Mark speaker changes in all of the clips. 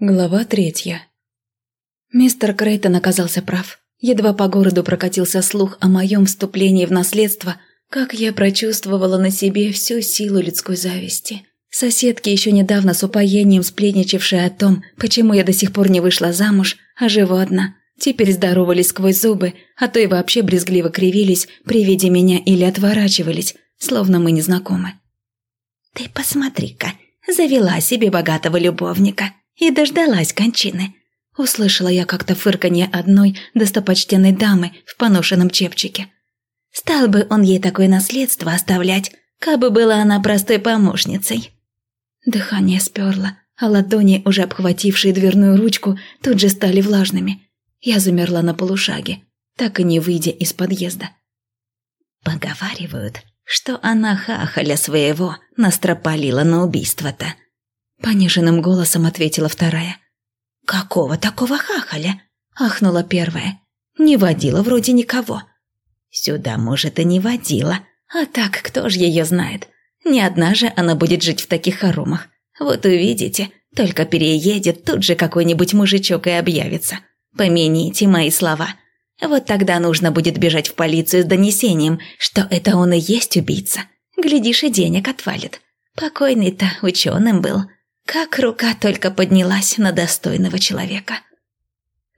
Speaker 1: Глава третья. Мистер Крейтон оказался прав. Едва по городу прокатился слух о моем вступлении в наследство, как я прочувствовала на себе всю силу людской зависти. Соседки, еще недавно с упоением сплетничавшие о том, почему я до сих пор не вышла замуж, а живу одна, теперь здоровались сквозь зубы, а то и вообще брезгливо кривились при виде меня или отворачивались, словно мы не знакомы.
Speaker 2: «Ты посмотри-ка, завела себе богатого любовника», и дождалась кончины. Услышала я как-то фырканье одной достопочтенной дамы в поношенном чепчике. Стал бы он ей такое наследство оставлять, кабы была она простой помощницей. Дыхание сперло, а ладони, уже обхватившие дверную ручку, тут же стали влажными. Я замерла на полушаге, так и не выйдя из подъезда. Поговаривают, что она хахаля своего настропалила на убийство-то. Пониженным голосом ответила вторая. «Какого такого хахаля?» – ахнула первая. «Не водила вроде никого». «Сюда, может, и не водила. А так, кто ж ее знает? Не одна же она будет жить в таких хоромах. Вот увидите, только переедет, тут же какой-нибудь мужичок и объявится. Помяните мои слова. Вот тогда нужно будет бежать в полицию с донесением, что это он и есть убийца. Глядишь, и денег отвалит. Покойный-то ученым был». Как рука только поднялась на достойного человека.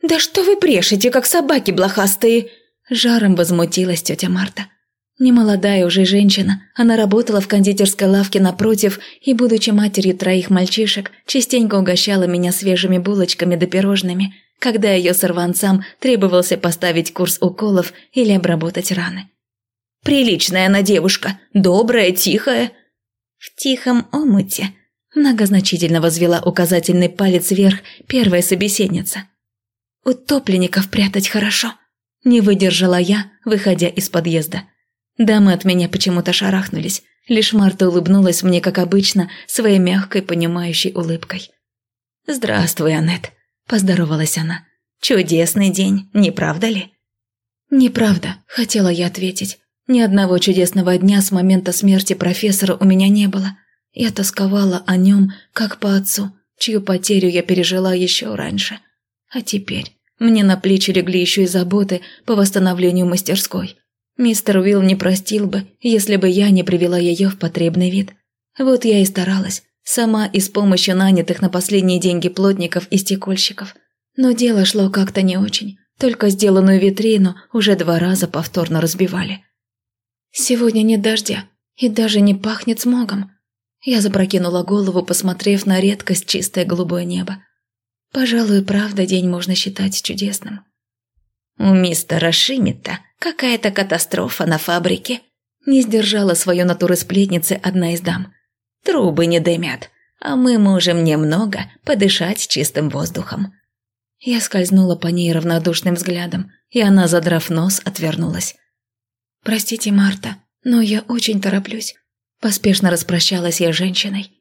Speaker 1: «Да что вы брешете, как собаки блохастые!» Жаром возмутилась тетя Марта. Немолодая уже женщина, она работала в кондитерской лавке напротив и, будучи матерью троих мальчишек, частенько угощала меня свежими булочками да пирожными, когда ее сорванцам требовался поставить курс уколов или обработать раны. «Приличная она девушка, добрая, тихая».
Speaker 2: «В тихом омуте Многозначительно возвела указательный палец вверх первая собеседница.
Speaker 1: «Утопленников прятать хорошо», – не выдержала я, выходя из подъезда. Дамы от меня почему-то шарахнулись, лишь Марта улыбнулась мне, как обычно, своей мягкой, понимающей улыбкой.
Speaker 2: «Здравствуй, Аннет», – поздоровалась она. «Чудесный день, не правда ли?»
Speaker 1: «Неправда», – хотела я ответить. «Ни одного чудесного дня с момента смерти профессора у меня не было. Я тосковала о нем, как по отцу, чью потерю я пережила еще раньше. А теперь мне на плечи легли еще и заботы по восстановлению мастерской. Мистер Уилл не простил бы, если бы я не привела ее в потребный вид. Вот я и старалась, сама и с помощью нанятых на последние деньги плотников и стекольщиков. Но дело шло как-то не очень, только сделанную витрину уже два раза повторно разбивали. Сегодня нет дождя и даже не пахнет смогом. Я запрокинула голову, посмотрев на редкость чистое голубое небо. Пожалуй, правда, день можно считать чудесным.
Speaker 2: «У мистера Шимита какая-то катастрофа на фабрике», не сдержала свою натуру сплетницы одна из дам. «Трубы не дымят, а мы можем немного подышать чистым воздухом».
Speaker 1: Я скользнула по ней равнодушным взглядом, и она, задрав нос, отвернулась. «Простите, Марта, но я очень тороплюсь. Поспешно распрощалась я с женщиной.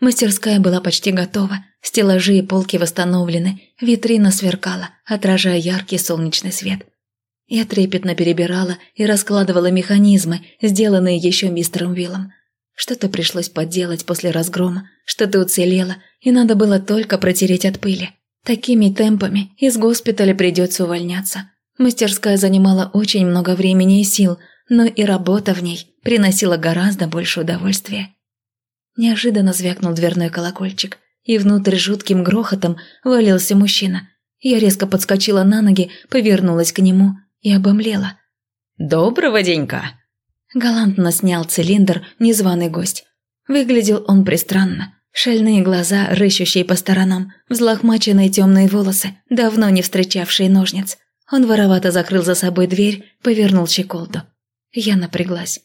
Speaker 1: Мастерская была почти готова, стеллажи и полки восстановлены, витрина сверкала, отражая яркий солнечный свет. Я трепетно перебирала и раскладывала механизмы, сделанные еще мистером Уиллом. Что-то пришлось подделать после разгрома, что-то уцелело, и надо было только протереть от пыли. Такими темпами из госпиталя придется увольняться. Мастерская занимала очень много времени и сил, но и работа в ней приносила гораздо больше удовольствия. Неожиданно звякнул дверной колокольчик, и внутрь жутким грохотом валился мужчина. Я резко подскочила на ноги, повернулась к нему и обомлела.
Speaker 3: «Доброго денька!»
Speaker 1: Галантно снял цилиндр незваный гость. Выглядел он пристранно. Шальные глаза, рыщущие по сторонам, взлохмаченные темные волосы, давно не встречавшие ножниц. Он воровато закрыл за собой дверь, повернул щеколду. Я напряглась.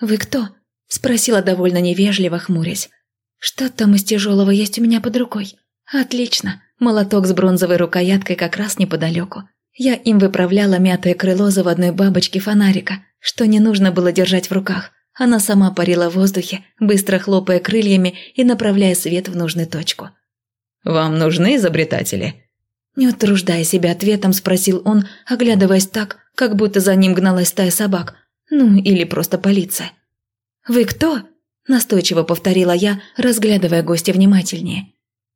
Speaker 1: «Вы кто?» – спросила довольно невежливо, хмурясь. «Что там из тяжелого есть у меня под рукой?» «Отлично. Молоток с бронзовой рукояткой как раз неподалеку. Я им выправляла мятое крыло заводной бабочки фонарика, что не нужно было держать в руках. Она сама парила в воздухе, быстро хлопая крыльями и направляя свет в нужную точку.
Speaker 3: «Вам нужны изобретатели?»
Speaker 1: Не утруждая себя ответом, спросил он, оглядываясь так, как будто за ним гналась стая собак, ну, или просто полиция. «Вы кто?» – настойчиво повторила я, разглядывая гостя внимательнее.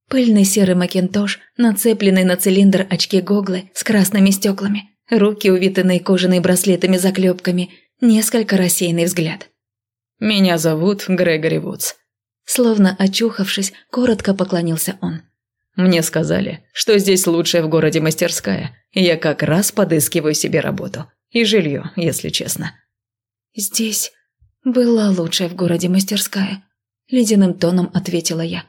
Speaker 1: Пыльный серый макинтош, нацепленный на цилиндр очки-гоглы с красными стеклами, руки, увитанные кожаными браслетами-заклепками, несколько рассеянный взгляд.
Speaker 3: «Меня зовут Грегори Вудс».
Speaker 1: Словно очухавшись, коротко поклонился он.
Speaker 3: «Мне сказали, что здесь лучшая в городе мастерская, и я как раз подыскиваю себе работу. И жилье, если честно».
Speaker 1: «Здесь была лучшая в городе мастерская», – ледяным тоном ответила я.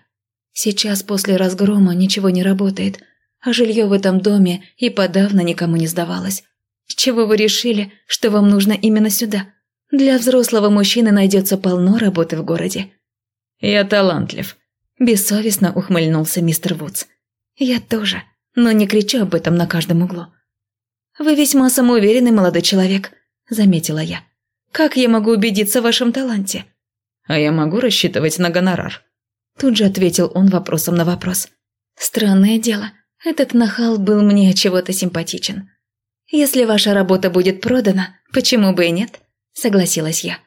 Speaker 1: Сейчас после разгрома ничего не работает, а жилье в этом доме и подавно никому не сдавалось. С чего вы решили, что вам нужно именно сюда? Для взрослого мужчины найдется полно работы в городе.
Speaker 3: Я талантлив.
Speaker 1: Бессовестно ухмыльнулся мистер Вудс. Я тоже, но не кричу об этом на каждом углу. Вы весьма самоуверенный молодой человек, заметила я. Как я могу убедиться в вашем таланте?
Speaker 3: А я могу рассчитывать на гонорар.
Speaker 1: Тут же ответил он вопросом на вопрос. Странное дело, этот нахал был мне чего-то симпатичен. Если ваша работа будет продана, почему бы и нет? Согласилась я.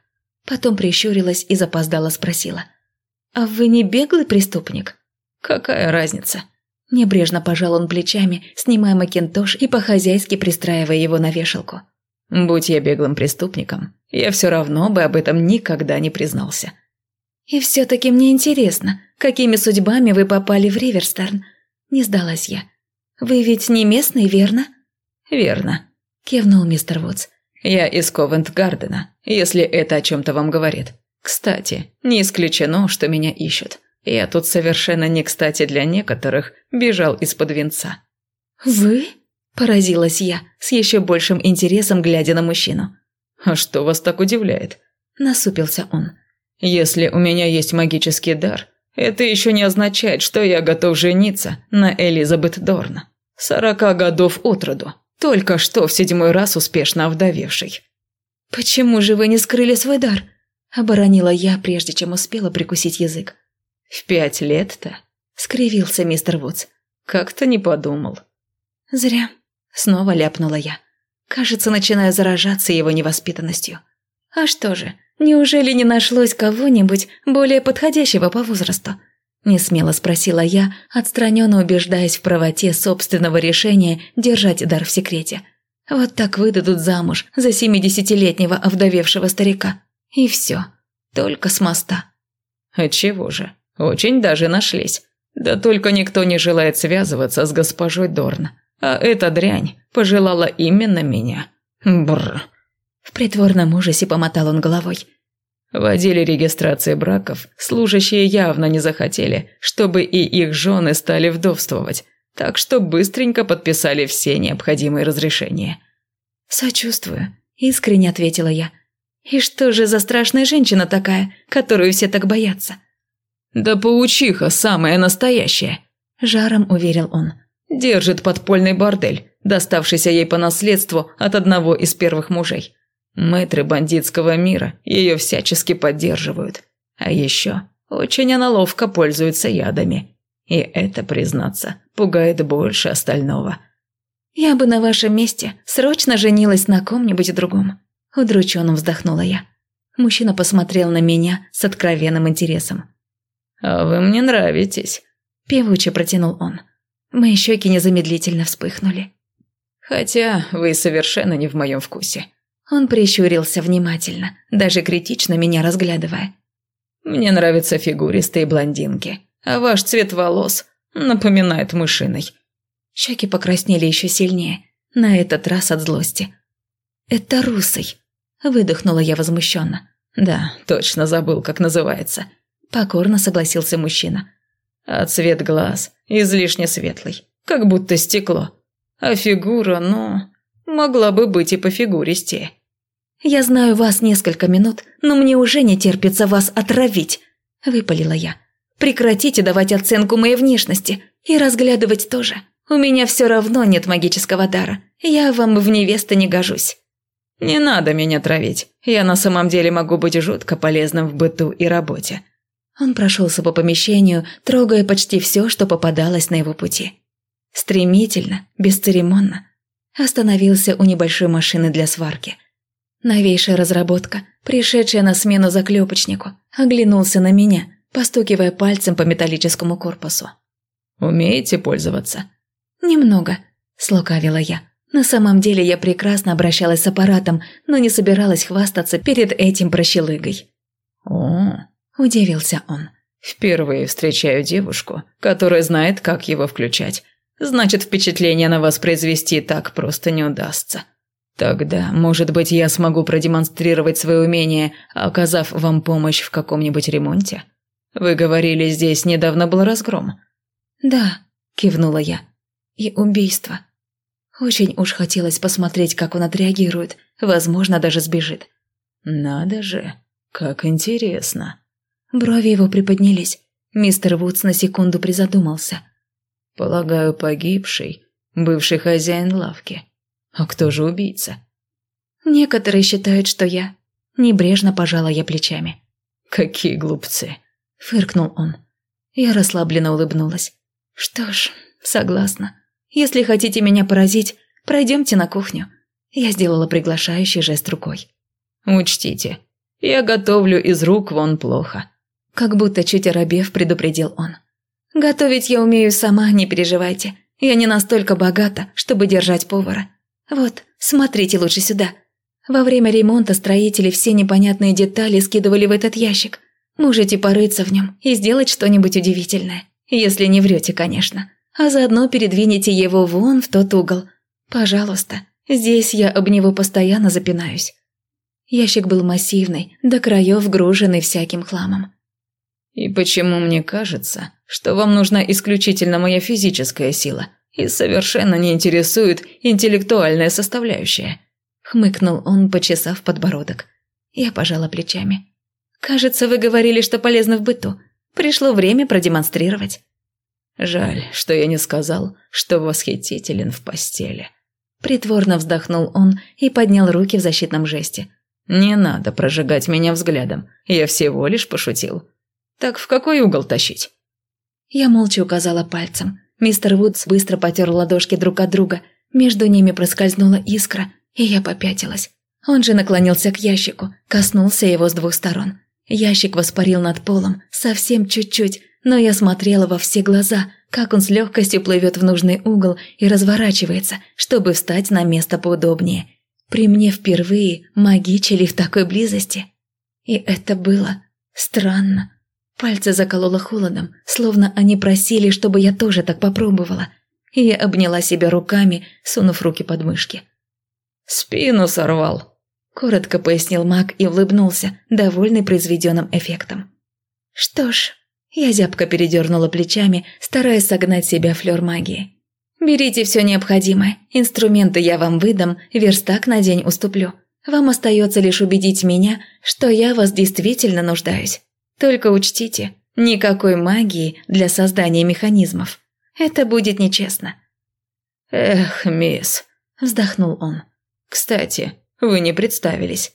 Speaker 1: Потом прищурилась и запоздала спросила. «А вы не беглый преступник?»
Speaker 3: «Какая разница?»
Speaker 1: Небрежно пожал он плечами, снимая макинтош и по-хозяйски пристраивая его на вешалку.
Speaker 3: «Будь я беглым преступником, я все равно бы об этом никогда не признался.
Speaker 1: «И все-таки мне интересно, какими судьбами вы попали в Риверстерн?» Не сдалась я. «Вы ведь не местный, верно?»
Speaker 3: «Верно», – кивнул мистер Вудс. «Я из Ковент-Гардена, если это о чем-то вам говорит. Кстати, не исключено, что меня ищут. Я тут совершенно не кстати для некоторых бежал из-под венца».
Speaker 1: «Вы?» – поразилась я, с еще большим интересом глядя на мужчину.
Speaker 3: «А что вас так удивляет?» – насупился он. Если у меня есть магический дар, это еще не означает, что я готов жениться на Элизабет Дорн. Сорока годов от роду, только что в седьмой раз успешно овдовевший.
Speaker 1: «Почему же вы не скрыли свой дар?» – оборонила я, прежде чем успела прикусить язык.
Speaker 3: «В пять лет-то?» – скривился мистер Вудс. «Как-то не подумал».
Speaker 1: «Зря», – снова ляпнула я. Кажется, начинаю заражаться его невоспитанностью. «А что же, Неужели не нашлось кого-нибудь более подходящего по возрасту? Несмело спросила я, отстраненно убеждаясь в правоте собственного решения держать дар в секрете. Вот так выдадут замуж за семидесятилетнего овдовевшего старика. И все. Только с моста.
Speaker 3: Отчего же? Очень даже нашлись. Да только никто не желает связываться с госпожой Дорн. А эта дрянь пожелала именно меня. Бррр.
Speaker 1: В притворном ужасе помотал он головой.
Speaker 3: В отделе регистрации браков служащие явно не захотели, чтобы и их жены стали вдовствовать, так что быстренько подписали все необходимые разрешения.
Speaker 1: «Сочувствую», – искренне ответила я. «И что же за страшная женщина такая, которую все так боятся?»
Speaker 3: «Да паучиха самая настоящая», – жаром уверил он. «Держит подпольный бордель, доставшийся ей по наследству от одного из первых мужей. Мэтры бандитского мира ее всячески поддерживают. А еще очень она ловко пользуется ядами. И это, признаться, пугает больше остального.
Speaker 1: «Я бы на вашем месте срочно женилась на ком-нибудь другом», – удрученно вздохнула я. Мужчина посмотрел на меня с откровенным интересом.
Speaker 3: «А вы мне нравитесь», –
Speaker 1: певуче протянул он. Мои щеки незамедлительно вспыхнули.
Speaker 3: «Хотя вы совершенно не в моем вкусе.
Speaker 1: Он прищурился внимательно, даже критично меня разглядывая.
Speaker 3: «Мне нравятся фигуристые блондинки, а ваш цвет волос напоминает мышиный».
Speaker 1: Щеки покраснели еще сильнее, на этот раз от злости. «Это русый», – выдохнула я возмущенно.
Speaker 3: «Да, точно забыл, как называется», – покорно согласился мужчина. «А цвет глаз излишне светлый, как будто стекло. А фигура, ну, могла бы быть и по фигуристее».
Speaker 1: «Я знаю вас несколько минут, но мне уже не терпится вас отравить», – выпалила я. «Прекратите давать оценку моей внешности и разглядывать тоже. У меня все равно нет магического дара. Я вам в невесты не гожусь».
Speaker 3: «Не надо меня травить. Я на самом деле могу быть жутко полезным в быту и работе».
Speaker 1: Он прошелся по помещению, трогая почти все, что попадалось на его пути. Стремительно, бесцеремонно. Остановился у небольшой машины для сварки. Новейшая разработка, пришедшая на смену заклепочнику, оглянулся на меня, постукивая пальцем по металлическому корпусу.
Speaker 3: Умеете пользоваться?»
Speaker 1: «Немного», – слукавила я. На самом деле я прекрасно обращалась с аппаратом, но не собиралась хвастаться перед этим прощелыгой.
Speaker 3: «О, –
Speaker 1: удивился он.
Speaker 3: «Впервые встречаю девушку, которая знает, как его включать. Значит, впечатление на вас произвести так просто не удастся. Тогда, может быть, я смогу продемонстрировать свое умение, оказав вам помощь в каком-нибудь ремонте? Вы говорили, здесь недавно был разгром».
Speaker 1: «Да», – кивнула я. «И убийство». Очень уж хотелось посмотреть, как он отреагирует, возможно, даже сбежит.
Speaker 3: «Надо же, как интересно»,
Speaker 1: Брови его приподнялись. Мистер Вудс на секунду призадумался.
Speaker 3: «Полагаю, погибший – бывший хозяин лавки. А кто же убийца?»
Speaker 1: «Некоторые считают, что я». Небрежно пожала я плечами.
Speaker 3: «Какие глупцы!»
Speaker 1: – фыркнул он. Я расслабленно улыбнулась. «Что ж, согласна. Если хотите меня поразить, пройдемте на кухню». Я сделала приглашающий жест рукой.
Speaker 3: «Учтите, я готовлю из рук вон плохо.
Speaker 1: Как будто чуть оробев, предупредил он. «Готовить я умею сама, не переживайте. Я не настолько богата, чтобы держать повара. Вот, смотрите лучше сюда. Во время ремонта строители все непонятные детали скидывали в этот ящик. Можете порыться в нем и сделать что-нибудь удивительное. Если не врете, конечно. А заодно передвинете его вон в тот угол. Пожалуйста, здесь я об него постоянно запинаюсь». Ящик был массивный, до краев груженный всяким хламом.
Speaker 3: «И почему мне кажется, что вам нужна исключительно моя физическая сила и совершенно не интересует интеллектуальная составляющая?»
Speaker 1: Хмыкнул он, почесав подбородок. Я пожала плечами. «Кажется, вы говорили, что полезно в быту. Пришло время продемонстрировать».
Speaker 3: «Жаль, что я не сказал, что восхитителен в постели».
Speaker 1: Притворно вздохнул он и поднял руки в защитном жесте.
Speaker 3: «Не надо прожигать меня взглядом, я всего лишь пошутил. Так в какой угол тащить?»
Speaker 1: Я молча указала пальцем. Мистер Вудс быстро потер ладошки друг от друга. Между ними проскользнула искра, и я попятилась. Он же наклонился к ящику, коснулся его с двух сторон. Ящик воспарил над полом, совсем чуть-чуть, но я смотрела во все глаза, как он с легкостью плывет в нужный угол и разворачивается, чтобы встать на место поудобнее. При мне впервые магичили в такой близости. И это было странно. Пальцы закололо холодом, словно они просили, чтобы я тоже так попробовала. И я обняла себя руками, сунув руки под мышки.
Speaker 3: «Спину сорвал», – коротко пояснил маг и улыбнулся, довольный произведенным эффектом.
Speaker 1: «Что ж», – я зябко передернула плечами, стараясь согнать себя флёр магии. «Берите все необходимое, инструменты я вам выдам, верстак на день уступлю. Вам остается лишь убедить меня, что я вас действительно нуждаюсь». Только учтите, никакой магии для создания механизмов. Это будет нечестно».
Speaker 3: «Эх, мисс», –
Speaker 1: вздохнул он.
Speaker 3: «Кстати, вы не представились».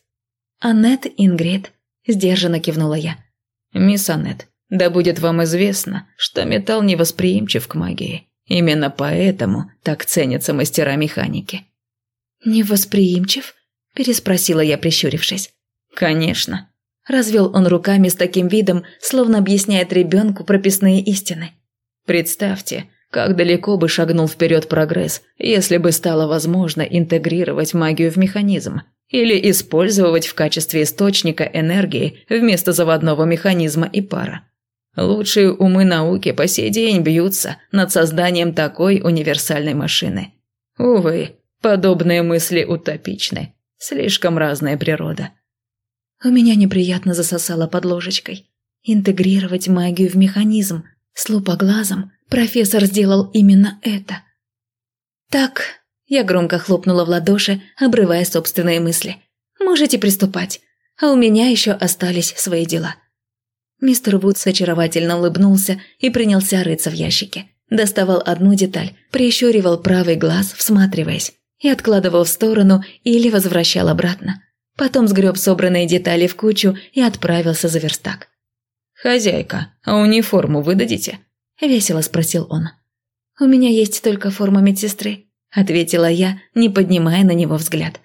Speaker 1: «Аннет Ингрид», – сдержанно кивнула я.
Speaker 3: «Мисс Аннет, да будет вам известно, что металл невосприимчив к магии. Именно поэтому так ценятся мастера механики».
Speaker 1: «Невосприимчив?» – переспросила я, прищурившись.
Speaker 3: «Конечно.
Speaker 1: Развел он руками с таким видом, словно объясняет ребенку прописные истины.
Speaker 3: Представьте, как далеко бы шагнул вперед прогресс, если бы стало возможно интегрировать магию в механизм или использовать в качестве источника энергии вместо заводного механизма и пара. Лучшие умы науки по сей день бьются над созданием такой универсальной машины. Увы, подобные мысли утопичны. Слишком разная природа.
Speaker 1: У меня неприятно засосало под ложечкой. Интегрировать магию в механизм. С лупоглазом профессор сделал именно это. «Так», – я громко хлопнула в ладоши, обрывая собственные мысли. «Можете приступать, а у меня еще остались свои дела». Мистер Вудс очаровательно улыбнулся и принялся рыться в ящике. Доставал одну деталь, прищуривал правый глаз, всматриваясь, и откладывал в сторону или возвращал обратно. Потом сгреб собранные детали в кучу и отправился за верстак.
Speaker 3: «Хозяйка, а униформу вы дадите?»
Speaker 1: – весело спросил он. «У меня есть только форма медсестры», – ответила я, не поднимая на него взгляд.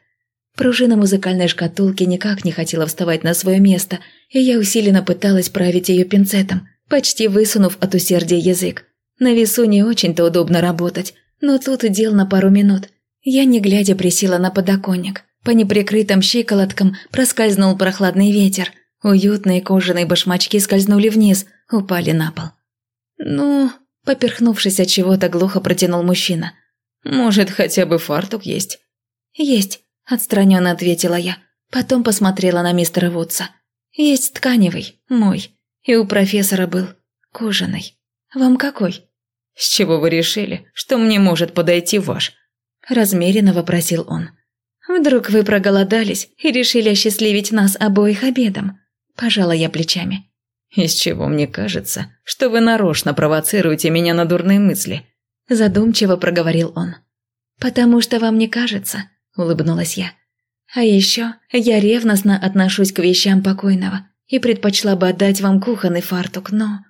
Speaker 1: Пружина музыкальной шкатулки никак не хотела вставать на свое место, и я усиленно пыталась править ее пинцетом, почти высунув от усердия язык. На весу не очень-то удобно работать, но тут дел на пару минут. Я не глядя присела на подоконник. По неприкрытым щиколоткам проскользнул прохладный ветер. Уютные кожаные башмачки скользнули вниз, упали на пол. «Ну...» – поперхнувшись от чего-то, глухо протянул мужчина. «Может, хотя бы фартук есть?» «Есть», – отстраненно ответила я. Потом посмотрела на мистера Вудса. «Есть тканевый, мой. И у профессора был. Кожаный. Вам какой?»
Speaker 3: «С чего вы решили, что мне может подойти ваш?»
Speaker 1: Размеренно вопросил он. «Вдруг вы проголодались и решили осчастливить нас обоих обедом?» Пожала я плечами.
Speaker 3: «Из чего мне кажется, что вы нарочно провоцируете меня на дурные мысли?»
Speaker 1: Задумчиво проговорил он. «Потому что вам не кажется», – улыбнулась я. «А еще я ревностно отношусь к вещам покойного и предпочла бы отдать вам кухонный фартук, но...»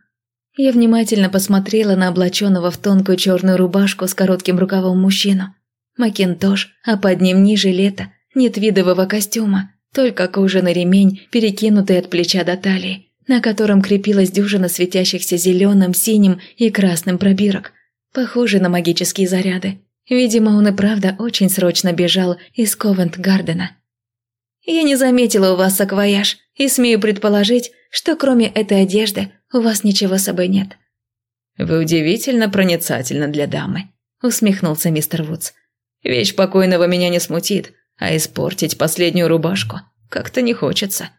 Speaker 1: Я внимательно посмотрела на облаченного в тонкую черную рубашку с коротким рукавом мужчину. Макинтош, а под ним ниже лета, нет видового костюма, только кожаный ремень, перекинутый от плеча до талии, на котором крепилась дюжина светящихся зеленым, синим и красным пробирок, похожий на магические заряды. Видимо, он и правда очень срочно бежал из Ковент-Гардена. «Я не заметила у вас саквояж, и смею предположить, что кроме этой одежды у вас ничего с собой нет».
Speaker 3: «Вы удивительно проницательны для дамы», – усмехнулся мистер Вудс. «Вещь покойного меня не смутит, а испортить последнюю рубашку как-то не хочется».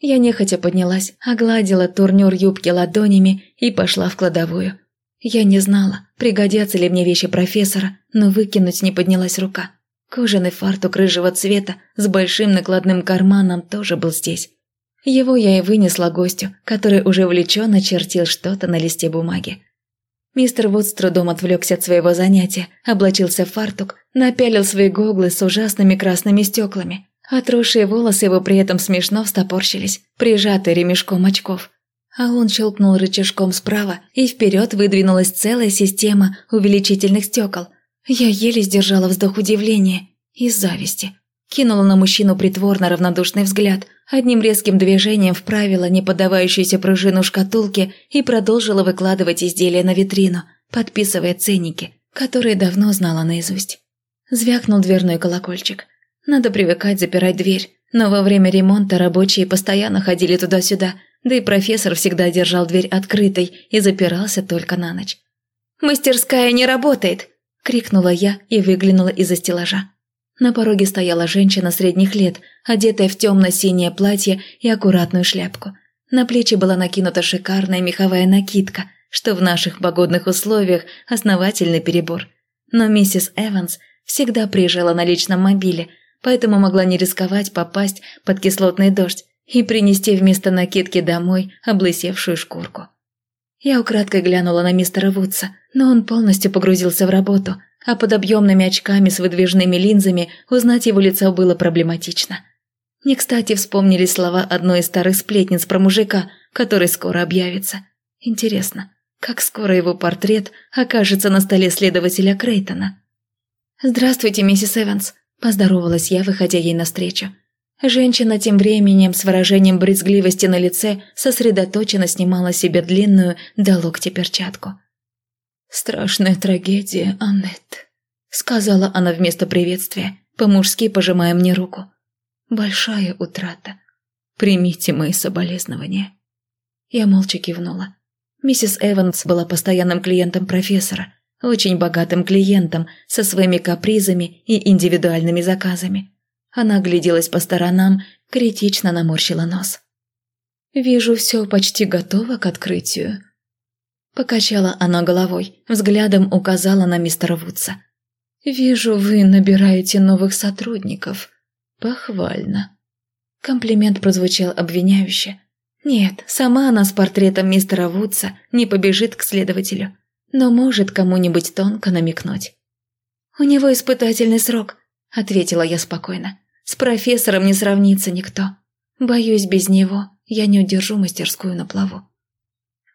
Speaker 1: Я нехотя поднялась, огладила турнюр юбки ладонями и пошла в кладовую. Я не знала, пригодятся ли мне вещи профессора, но выкинуть не поднялась рука. Кожаный фартук рыжего цвета с большим накладным карманом тоже был здесь. Его я и вынесла гостю, который уже увлеченно чертил что-то на листе бумаги. Мистер Вуд с трудом отвлекся от своего занятия, облачился в фартук, напялил свои гоглы с ужасными красными стеклами. Отросшие волосы его при этом смешно встопорщились, прижатые ремешком очков. А он щелкнул рычажком справа, и вперед выдвинулась целая система увеличительных стекол. Я еле сдержала вздох удивления и зависти. Кинула на мужчину притворно равнодушный взгляд, одним резким движением вправила неподдавающуюся пружину шкатулки и продолжила выкладывать изделия на витрину, подписывая ценники, которые давно знала наизусть. Звякнул дверной колокольчик. Надо привыкать запирать дверь, но во время ремонта рабочие постоянно ходили туда-сюда, да и профессор всегда держал дверь открытой и запирался только на ночь. «Мастерская не работает!» – крикнула я и выглянула из-за стеллажа. На пороге стояла женщина средних лет, одетая в темно-синее платье и аккуратную шляпку. На плечи была накинута шикарная меховая накидка, что в наших погодных условиях основательный перебор. Но миссис Эванс всегда приезжала на личном мобиле, поэтому могла не рисковать попасть под кислотный дождь и принести вместо накидки домой облысевшую шкурку. Я украдкой глянула на мистера Вудса, но он полностью погрузился в работу – а под объемными очками с выдвижными линзами узнать его лицо было проблематично. Не кстати вспомнили слова одной из старых сплетниц про мужика, который скоро объявится. Интересно, как скоро его портрет окажется на столе следователя Крейтона? «Здравствуйте, миссис Эванс», – поздоровалась я, выходя ей навстречу. Женщина тем временем с выражением брезгливости на лице сосредоточенно снимала себе длинную до локтя перчатку. «Страшная трагедия, Аннет», — сказала она вместо приветствия, по-мужски пожимая мне руку. «Большая утрата. Примите мои соболезнования». Я молча кивнула. Миссис Эванс была постоянным клиентом профессора, очень богатым клиентом со своими капризами и индивидуальными заказами. Она гляделась по сторонам, критично наморщила нос. «Вижу, все почти готово к открытию», Покачала она головой, взглядом указала на мистера Вудса. «Вижу, вы набираете новых сотрудников. Похвально». Комплимент прозвучал обвиняюще. Нет, сама она с портретом мистера Вудса не побежит к следователю, но может кому-нибудь тонко намекнуть. «У него испытательный срок», — ответила я спокойно. «С профессором не сравнится никто. Боюсь, без него я не удержу мастерскую на плаву».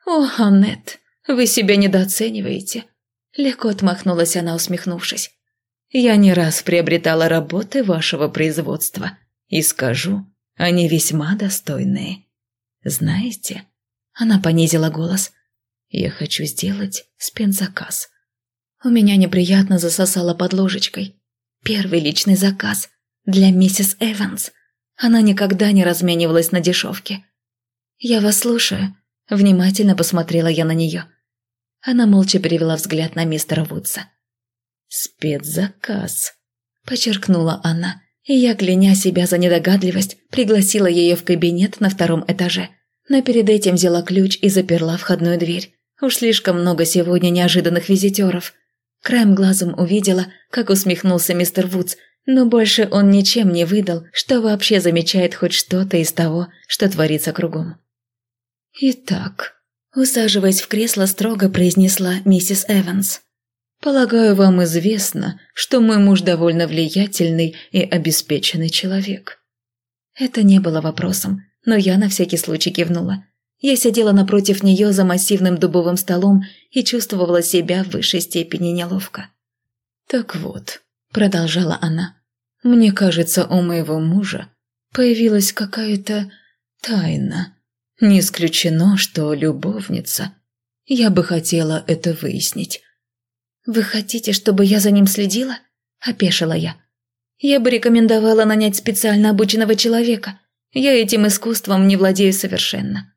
Speaker 1: «О, Аннет, вы себя недооцениваете». Легко отмахнулась она, усмехнувшись. «Я не раз приобретала работы вашего производства, и скажу, они весьма достойные. Знаете...» Она понизила голос. Я хочу сделать спецзаказ. У меня неприятно засосало под ложечкой. Первый личный заказ для миссис Эванс. Она никогда не разменивалась на дешевке. «Я вас слушаю», – внимательно посмотрела я на нее. Она молча перевела взгляд на мистера Вудса. «Спецзаказ», – подчеркнула она, и я, кляня себя за недогадливость, пригласила ее в кабинет на втором этаже. Но перед этим взяла ключ и заперла входную дверь. Уж слишком много сегодня неожиданных визитеров. Краем глазом увидела, как усмехнулся мистер Вудс, но больше он ничем не выдал, что вообще замечает хоть что-то из того, что творится кругом. «Итак», – усаживаясь в кресло, строго произнесла миссис Эванс. «Полагаю, вам известно, что мой муж довольно влиятельный и обеспеченный человек». Это не было вопросом, но я на всякий случай кивнула. Я сидела напротив нее за массивным дубовым столом и чувствовала себя в высшей степени неловко. «Так вот», – продолжала она, – «мне кажется, у моего мужа появилась какая-то тайна. Не исключено, что любовница. Я бы хотела это выяснить». «Вы хотите, чтобы я за ним следила?» – опешила я. «Я бы рекомендовала нанять специально обученного человека. Я этим искусством не владею совершенно».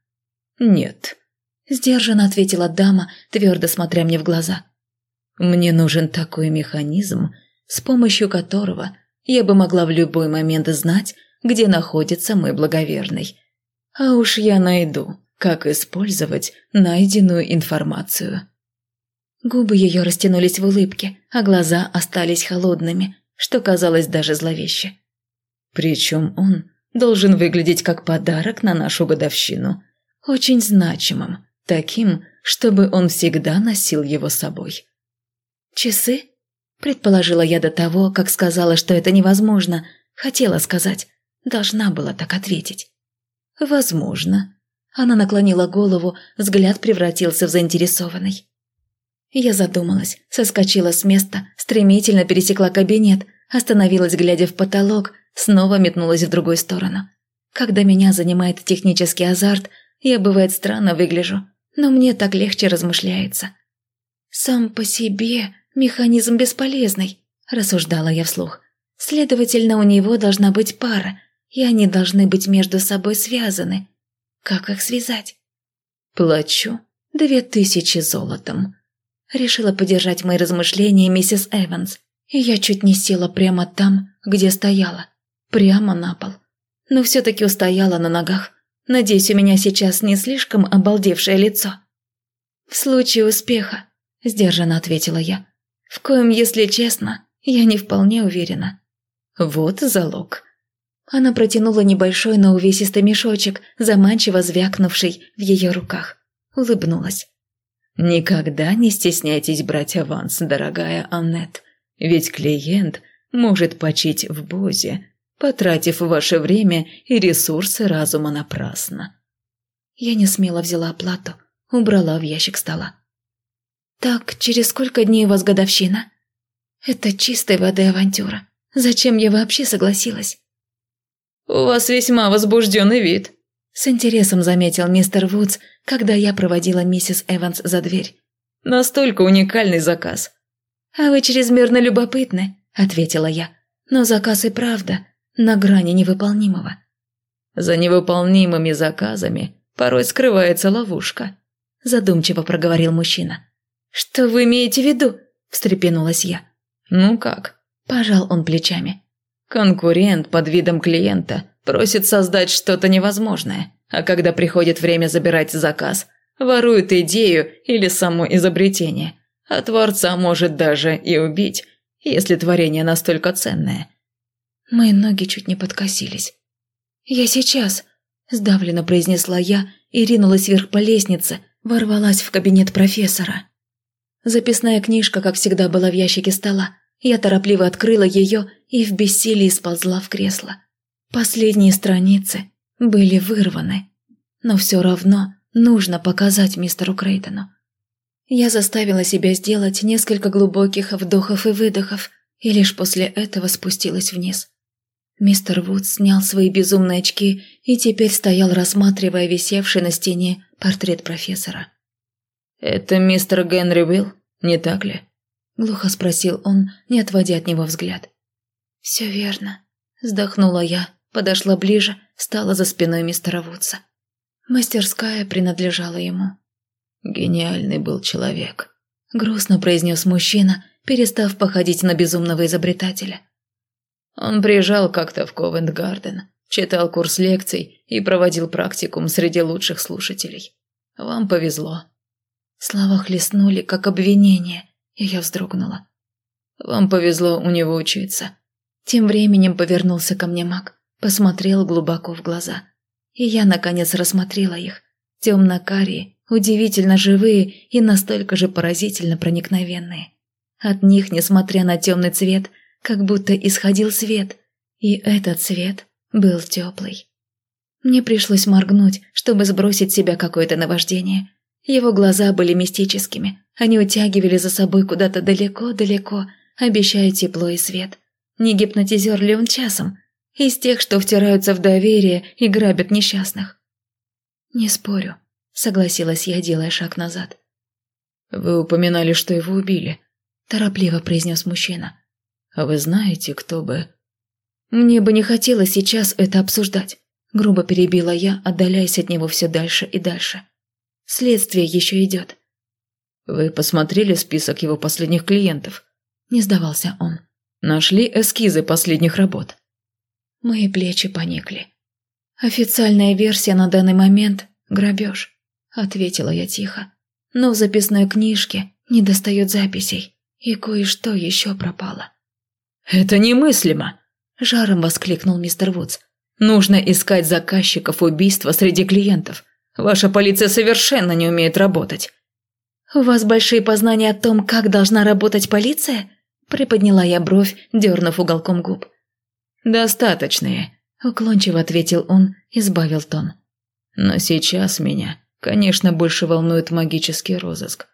Speaker 3: «Нет», – сдержанно ответила дама, твердо смотря мне в глаза. «Мне нужен такой механизм, с помощью которого я бы могла в любой момент знать, где находится мой благоверный. А уж я найду, как использовать найденную информацию».
Speaker 1: Губы ее растянулись в улыбке, а глаза остались холодными, что казалось даже зловеще.
Speaker 3: «Причем он должен выглядеть как подарок на нашу годовщину», очень значимым, таким, чтобы он всегда носил его с собой.
Speaker 1: «Часы?» – предположила я до того, как сказала, что это невозможно. Хотела сказать, должна была так ответить.
Speaker 3: «Возможно».
Speaker 1: Она наклонила голову, взгляд превратился в заинтересованный. Я задумалась, соскочила с места, стремительно пересекла кабинет, остановилась, глядя в потолок, снова метнулась в другую сторону. Когда меня занимает технический азарт – я, бывает, странно выгляжу, но мне так легче размышляется. «Сам по себе механизм бесполезный», – рассуждала я вслух. «Следовательно, у него должна быть пара, и они должны быть между собой связаны. Как их связать?»
Speaker 3: «Плачу две тысячи золотом», – решила поддержать мои размышления миссис Эванс, и я чуть не села прямо там, где стояла, прямо на пол. Но все-таки устояла на ногах, Надеюсь, у меня сейчас не слишком обалдевшее лицо». «В случае успеха», – сдержанно ответила я. «В коем, если честно, я не вполне уверена».
Speaker 1: «Вот залог». Она протянула небольшой, но увесистый мешочек, заманчиво звякнувший в ее руках. Улыбнулась.
Speaker 3: «Никогда не стесняйтесь брать аванс, дорогая Аннет, ведь клиент может почить в бозе, потратив ваше время и ресурсы разума напрасно.
Speaker 1: Я не смело взяла оплату, убрала в ящик стола. «Так, через сколько дней у вас годовщина?» «Это чистой воды авантюра. Зачем я вообще согласилась?»
Speaker 3: «У вас весьма возбужденный вид», – с интересом заметил мистер Вудс, когда я проводила миссис Эванс за дверь. «Настолько уникальный заказ».
Speaker 1: «А вы чрезмерно любопытны», – ответила я. «Но заказ и правда на грани невыполнимого.
Speaker 3: За невыполнимыми заказами порой скрывается ловушка, задумчиво проговорил мужчина.
Speaker 1: Что вы имеете в виду? встрепенулась я.
Speaker 3: Ну как? пожал он плечами. Конкурент под видом клиента просит создать что-то невозможное, а когда приходит время забирать заказ, ворует идею или само изобретение, а творца может даже и убить, если творение настолько ценное,
Speaker 1: Мои ноги чуть не подкосились. «Я сейчас», – сдавленно произнесла я и ринулась вверх по лестнице, ворвалась в кабинет профессора. Записная книжка, как всегда, была в ящике стола. Я торопливо открыла ее и в бессилии сползла в кресло. Последние страницы были вырваны. Но все равно нужно показать мистеру Крейтону. Я заставила себя сделать несколько глубоких вдохов и выдохов, и лишь после этого спустилась вниз. Мистер Вуд снял свои безумные очки и теперь стоял, рассматривая висевший на стене портрет профессора.
Speaker 3: «Это мистер Генри Уилл, не так ли?»
Speaker 1: Глухо спросил он, не отводя от него взгляд. «Все верно», – вздохнула я, подошла ближе, стала за спиной мистера Вудса. Мастерская принадлежала ему.
Speaker 3: «Гениальный был человек», –
Speaker 1: грустно произнес мужчина, перестав походить на безумного изобретателя.
Speaker 3: Он приезжал как-то в Ковент-Гарден, читал курс лекций и проводил практикум среди лучших слушателей. Вам повезло.
Speaker 1: Слова хлестнули, как обвинение, и я вздрогнула.
Speaker 3: Вам повезло у него учиться.
Speaker 1: Тем временем повернулся ко мне маг, посмотрел глубоко в глаза. И я, наконец, рассмотрела их. Темно-карие, удивительно живые и настолько же поразительно проникновенные. От них, несмотря на темный цвет, как будто исходил свет, и этот свет был теплый. Мне пришлось моргнуть, чтобы сбросить с себя какое-то наваждение. Его глаза были мистическими, они утягивали за собой куда-то далеко-далеко, обещая тепло и свет. Не гипнотизер ли он часом? Из тех, что втираются в доверие и грабят несчастных. «Не спорю», — согласилась я, делая шаг назад.
Speaker 3: «Вы упоминали, что его убили», – торопливо произнес мужчина. «А вы знаете, кто бы...»
Speaker 1: «Мне бы не хотелось сейчас это обсуждать», – грубо перебила я, отдаляясь от него все дальше и дальше. «Следствие еще идет».
Speaker 3: «Вы посмотрели список его последних клиентов?» – не сдавался он. «Нашли эскизы последних работ?»
Speaker 1: Мои плечи поникли. «Официальная версия на данный момент – грабеж», – ответила я тихо. «Но в записной книжке не достает записей, и кое-что еще пропало».
Speaker 3: «Это немыслимо!»
Speaker 1: – жаром воскликнул мистер Вудс.
Speaker 3: «Нужно искать заказчиков убийства среди клиентов. Ваша полиция совершенно не умеет работать».
Speaker 1: «У вас большие познания о том, как должна работать полиция?» – приподняла я бровь, дернув уголком губ.
Speaker 3: «Достаточные», –
Speaker 1: уклончиво ответил он и сбавил тон.
Speaker 3: «Но сейчас меня, конечно, больше волнует магический розыск.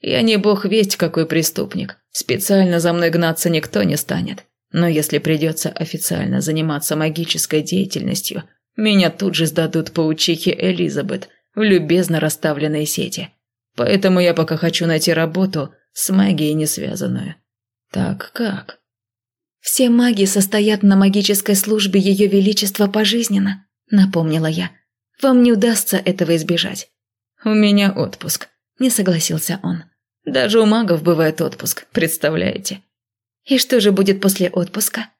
Speaker 3: Я не бог весть какой преступник. Специально за мной гнаться никто не станет. Но если придется официально заниматься магической деятельностью, меня тут же сдадут паучихе Элизабет в любезно расставленные сети. Поэтому я пока хочу найти работу с магией не связанную. Так как?
Speaker 1: Все маги состоят на магической службе Ее Величества пожизненно, напомнила я. Вам не удастся этого избежать.
Speaker 3: У меня отпуск, не согласился он. Даже у магов бывает отпуск, представляете?
Speaker 1: И что же будет после отпуска?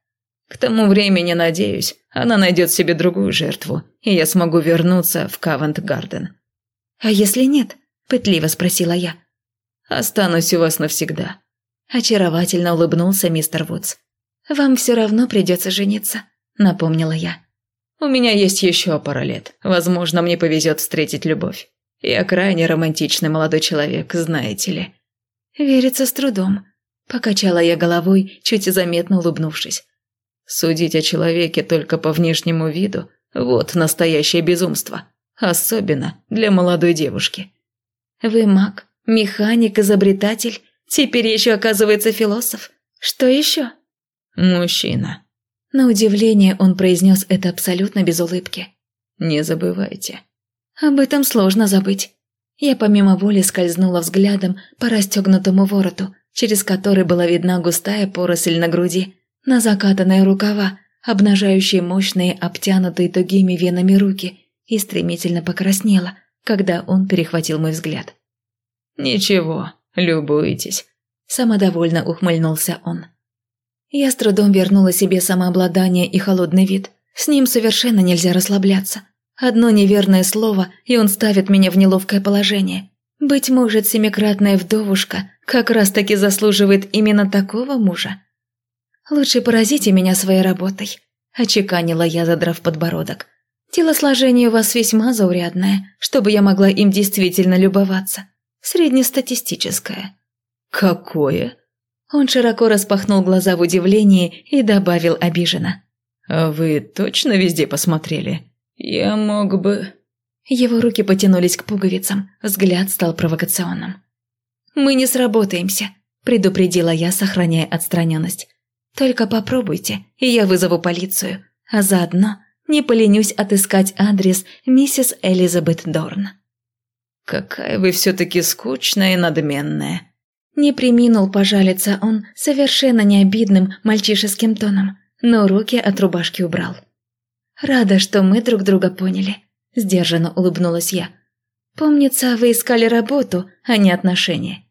Speaker 3: К тому времени, надеюсь, она найдет себе другую жертву, и я смогу вернуться в Кавант-Гарден.
Speaker 1: А если нет? Пытливо спросила я.
Speaker 3: Останусь у вас навсегда.
Speaker 1: Очаровательно улыбнулся мистер Вудс. Вам все равно придется жениться, напомнила я.
Speaker 3: У меня есть еще пара лет. Возможно, мне повезет встретить любовь. Я крайне романтичный молодой человек, знаете ли».
Speaker 1: «Верится с трудом», – покачала я головой, чуть заметно улыбнувшись.
Speaker 3: «Судить о человеке только по внешнему виду – вот настоящее безумство. Особенно для молодой девушки».
Speaker 1: «Вы маг, механик, изобретатель, теперь еще оказывается философ. Что еще?»
Speaker 3: «Мужчина».
Speaker 1: На удивление он произнес это абсолютно без улыбки.
Speaker 3: «Не забывайте,
Speaker 1: об этом сложно забыть. Я помимо воли скользнула взглядом по расстегнутому вороту, через который была видна густая поросль на груди, на закатанные рукава, обнажающие мощные, обтянутые тугими венами руки, и стремительно покраснела, когда он перехватил мой взгляд.
Speaker 3: «Ничего, любуйтесь», – самодовольно ухмыльнулся он.
Speaker 1: Я с трудом вернула себе самообладание и холодный вид. С ним совершенно нельзя расслабляться. Одно неверное слово, и он ставит меня в неловкое положение. Быть может, семикратная вдовушка как раз-таки заслуживает именно такого мужа. «Лучше поразите меня своей работой», – очеканила я, задрав подбородок. «Телосложение у вас весьма заурядное, чтобы я могла им действительно любоваться. Среднестатистическое».
Speaker 3: «Какое?»
Speaker 1: Он широко распахнул глаза в удивлении и добавил обиженно.
Speaker 3: «А вы точно везде посмотрели?» «Я мог бы...»
Speaker 1: Его руки потянулись к пуговицам, взгляд стал провокационным. «Мы не сработаемся», – предупредила я, сохраняя отстраненность. «Только попробуйте, и я вызову полицию, а заодно не поленюсь отыскать адрес миссис Элизабет Дорн».
Speaker 3: Какая вы все-таки скучная и надменная.
Speaker 1: Не приминул пожалиться он совершенно необидным мальчишеским тоном, но руки от рубашки убрал. «Рада, что мы друг друга поняли», – сдержанно улыбнулась я. «Помнится, вы искали работу, а не отношения».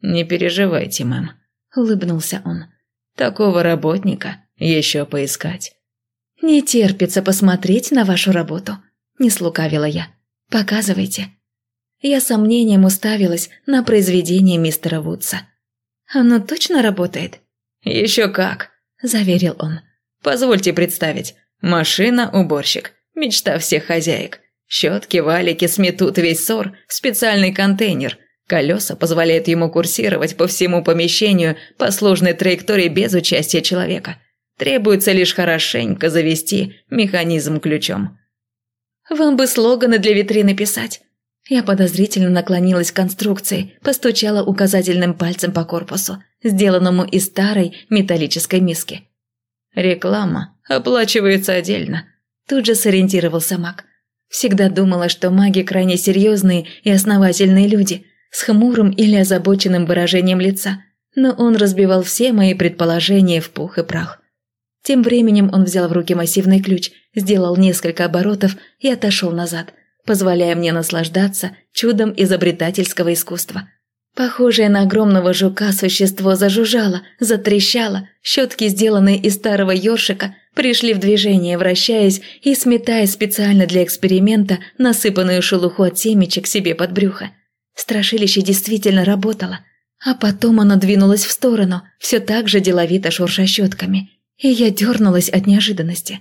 Speaker 3: «Не переживайте, мэм», – улыбнулся он. «Такого работника еще поискать».
Speaker 1: «Не терпится посмотреть на вашу работу», – не слукавила я. «Показывайте». Я сомнением уставилась на произведение мистера Вудса. «Оно точно работает?»
Speaker 3: «Еще как», – заверил он. «Позвольте представить. Машина-уборщик. Мечта всех хозяек. Щетки, валики сметут весь ссор в специальный контейнер. Колеса позволяют ему курсировать по всему помещению по сложной траектории без участия человека. Требуется лишь хорошенько завести механизм ключом.
Speaker 1: «Вам бы слоганы для витрины писать. Я подозрительно наклонилась к конструкции, постучала указательным пальцем по корпусу, сделанному из старой металлической миски.
Speaker 3: «Реклама оплачивается отдельно», – тут же сориентировался маг.
Speaker 1: Всегда думала, что маги крайне серьезные и основательные люди, с хмурым или озабоченным выражением лица, но он разбивал все мои предположения в пух и прах. Тем временем он взял в руки массивный ключ, сделал несколько оборотов и отошел назад – позволяя мне наслаждаться чудом изобретательского искусства. Похожее на огромного жука существо зажужжало, затрещало, щетки, сделанные из старого ёршика, пришли в движение, вращаясь и сметая специально для эксперимента насыпанную шелуху от семечек себе под брюхо. Страшилище действительно работало, а потом оно двинулось в сторону, все так же деловито шурша щетками, и я дернулась от неожиданности.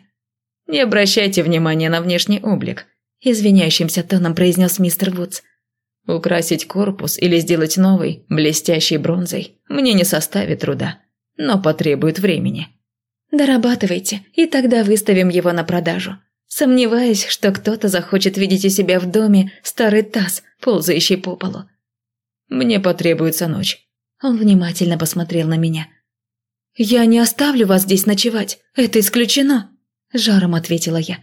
Speaker 3: «Не обращайте внимания на внешний облик»,
Speaker 1: извиняющимся тоном произнес мистер Вудс.
Speaker 3: «Украсить корпус или сделать новый, блестящий бронзой, мне не составит труда, но потребует времени».
Speaker 1: «Дорабатывайте, и тогда выставим его на продажу. Сомневаюсь, что кто-то захочет видеть у себя в доме старый таз, ползающий по полу».
Speaker 3: «Мне потребуется ночь».
Speaker 1: Он внимательно посмотрел на меня. «Я не оставлю вас здесь ночевать, это исключено», – жаром ответила я.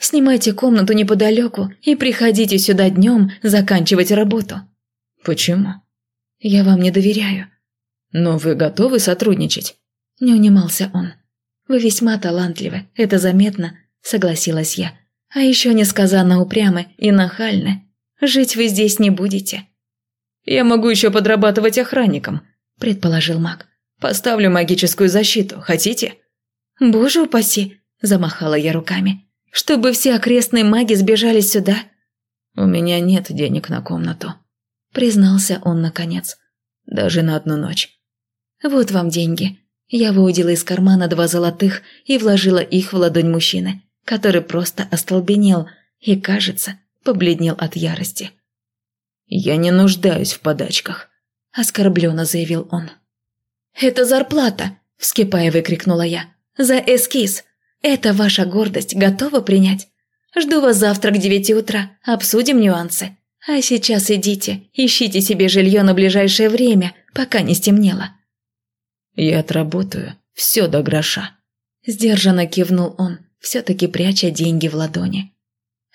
Speaker 1: Снимайте комнату неподалеку и приходите сюда днем заканчивать работу».
Speaker 3: «Почему?»
Speaker 1: «Я вам не доверяю».
Speaker 3: «Но вы готовы сотрудничать?»
Speaker 1: Не унимался он. «Вы весьма талантливы, это заметно», — согласилась я. «А еще несказанно упрямы и нахальны. Жить вы здесь не будете».
Speaker 3: «Я могу еще подрабатывать охранником», — предположил маг. «Поставлю магическую защиту, хотите?»
Speaker 1: «Боже упаси!» – замахала я руками. Чтобы все окрестные маги сбежали сюда?»
Speaker 3: «У меня нет денег на комнату», –
Speaker 1: признался он наконец.
Speaker 3: «Даже на одну ночь».
Speaker 1: «Вот вам деньги». Я выудила из кармана два золотых и вложила их в ладонь мужчины, который просто остолбенел и, кажется, побледнел от ярости.
Speaker 3: «Я не нуждаюсь в подачках», –
Speaker 1: оскорбленно заявил он. «Это зарплата!» – вскипая выкрикнула я. «За эскиз! Это ваша гордость готова принять? Жду вас завтра к девяти утра, обсудим нюансы. А сейчас идите, ищите себе жилье на ближайшее время, пока не стемнело».
Speaker 3: «Я отработаю все до гроша», – сдержанно кивнул он, все-таки пряча деньги в ладони.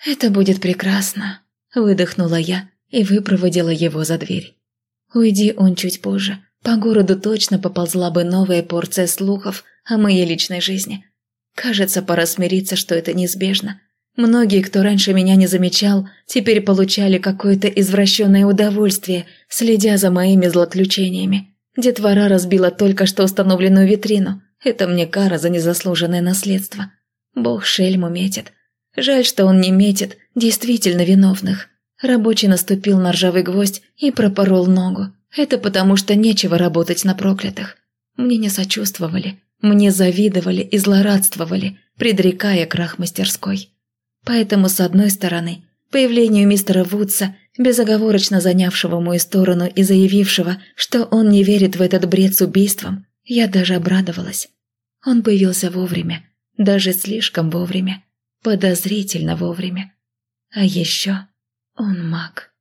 Speaker 1: «Это будет прекрасно», – выдохнула я и выпроводила его за дверь. Уйди он чуть позже, по городу точно поползла бы новая порция слухов о моей личной жизни – Кажется, пора смириться, что это неизбежно. Многие, кто раньше меня не замечал, теперь получали какое-то извращенное удовольствие, следя за моими злоключениями. Детвора разбила только что установленную витрину. Это мне кара за незаслуженное наследство. Бог шельму метит. Жаль, что он не метит действительно виновных. Рабочий наступил на ржавый гвоздь и пропорол ногу. Это потому, что нечего работать на проклятых. Мне не сочувствовали. Мне завидовали и злорадствовали, предрекая крах мастерской. Поэтому, с одной стороны, появлению мистера Вудса, безоговорочно занявшего мою сторону и заявившего, что он не верит в этот бред с убийством, я даже обрадовалась. Он появился вовремя, даже слишком вовремя, подозрительно вовремя. А еще он маг.